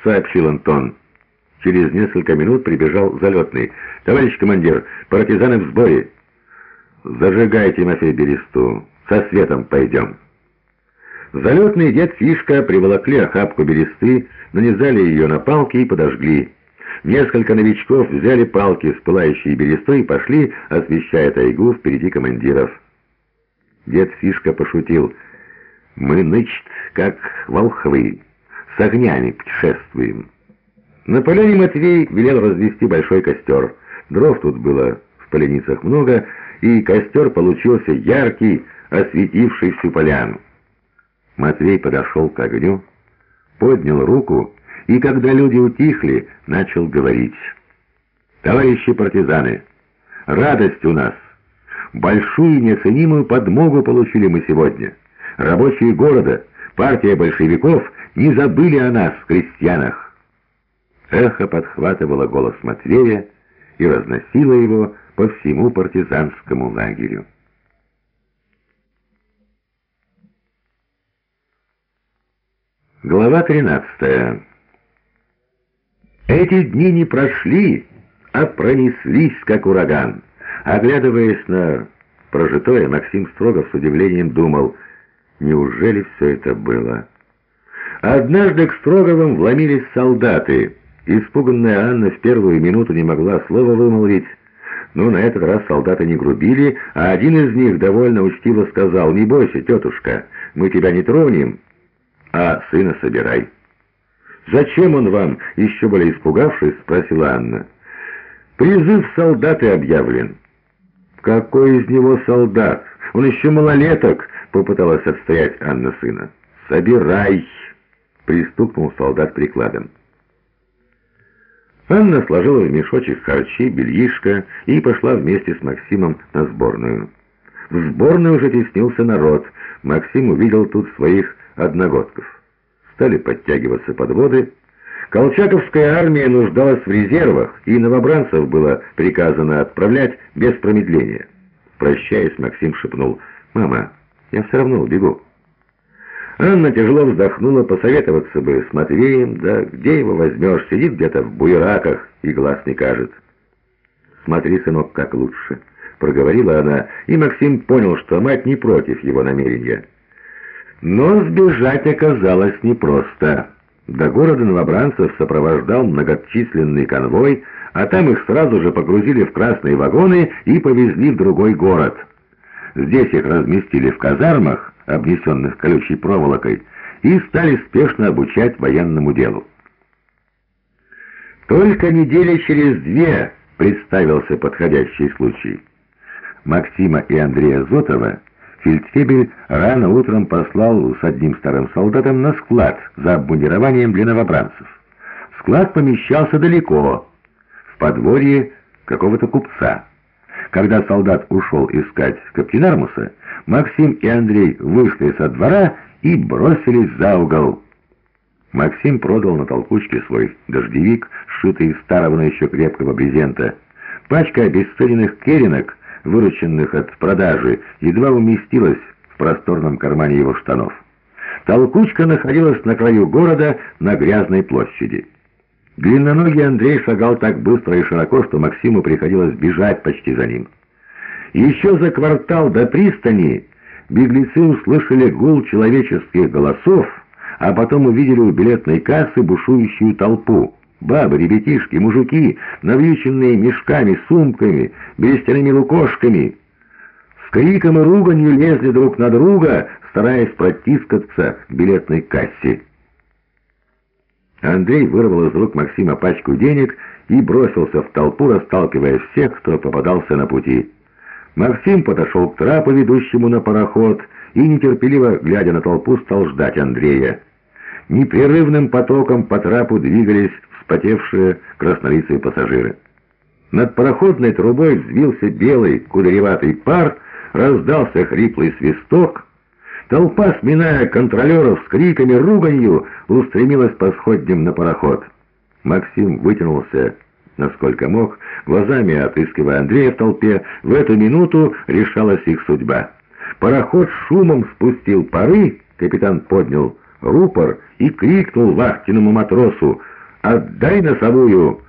— сообщил Антон. Через несколько минут прибежал залетный. «Товарищ командир, партизаны в сборе!» «Зажигайте, Тимофей Бересту, со светом пойдем!» Залетный дед Фишка приволокли охапку бересты, нанизали ее на палки и подожгли. Несколько новичков взяли палки с пылающей берестой и пошли, освещая тайгу впереди командиров. Дед Фишка пошутил. «Мы, нычт, как волхвы, с огнями путешествуем». На поляне Матвей велел развести большой костер. Дров тут было в поленицах много, и костер получился яркий, осветивший всю поляну. Матвей подошел к огню, поднял руку и, когда люди утихли, начал говорить. «Товарищи партизаны, радость у нас! Большую неоценимую подмогу получили мы сегодня. Рабочие города, партия большевиков не забыли о нас, крестьянах». Эхо подхватывало голос Матвея и разносило его по всему партизанскому лагерю. Глава 13 Эти дни не прошли, а пронеслись, как ураган. Оглядываясь на прожитое, Максим Строгов с удивлением думал, неужели все это было? Однажды к Строговым вломились солдаты. Испуганная Анна в первую минуту не могла слова вымолвить, но на этот раз солдаты не грубили, а один из них довольно учтиво сказал, «Не бойся, тетушка, мы тебя не тронем» а сына собирай». «Зачем он вам?» — еще более испугавшись, спросила Анна. «Призыв солдаты объявлен». «Какой из него солдат? Он еще малолеток!» — попыталась отстоять Анна сына. «Собирай!» — пристукнул солдат прикладом. Анна сложила в мешочек харчи, бельишко и пошла вместе с Максимом на сборную. В сборной уже теснился народ. Максим увидел тут своих одногодков. Стали подтягиваться подводы. Колчаковская армия нуждалась в резервах, и новобранцев было приказано отправлять без промедления. Прощаясь, Максим шепнул, «Мама, я все равно убегу». Анна тяжело вздохнула, посоветоваться бы с Матвеем, да где его возьмешь, сидит где-то в буераках и глаз не кажет. «Смотри, сынок, как лучше», — проговорила она, и Максим понял, что мать не против его намерения. Но сбежать оказалось непросто. До города новобранцев сопровождал многочисленный конвой, а там их сразу же погрузили в красные вагоны и повезли в другой город. Здесь их разместили в казармах, обнесенных колючей проволокой, и стали спешно обучать военному делу. Только недели через две представился подходящий случай. Максима и Андрея Зотова Фельдфебель рано утром послал с одним старым солдатом на склад за обмундированием для новобранцев. Склад помещался далеко, в подворье какого-то купца. Когда солдат ушел искать Каптинармуса, Максим и Андрей вышли со двора и бросились за угол. Максим продал на толкучке свой дождевик, сшитый из старого, но еще крепкого брезента. Пачка обесцененных керенок вырученных от продажи, едва уместилась в просторном кармане его штанов. Толкучка находилась на краю города на грязной площади. Длинноногий Андрей шагал так быстро и широко, что Максиму приходилось бежать почти за ним. Еще за квартал до пристани беглецы услышали гул человеческих голосов, а потом увидели у билетной кассы бушующую толпу. Бабы, ребятишки, мужики, навьюченные мешками, сумками, берестяными лукошками, с криком и руганью лезли друг на друга, стараясь протискаться к билетной кассе. Андрей вырвал из рук Максима пачку денег и бросился в толпу, расталкивая всех, кто попадался на пути. Максим подошел к трапу, ведущему на пароход, и, нетерпеливо глядя на толпу, стал ждать Андрея. Непрерывным потоком по трапу двигались вспотевшие краснолицые пассажиры. Над пароходной трубой взвился белый кудреватый пар, раздался хриплый свисток. Толпа, сминая контролеров с криками, руганью, устремилась по сходням на пароход. Максим вытянулся, насколько мог, глазами отыскивая Андрея в толпе. В эту минуту решалась их судьба. Пароход шумом спустил пары, капитан поднял рупор и крикнул вахтенному матросу — «Отдай носовую!»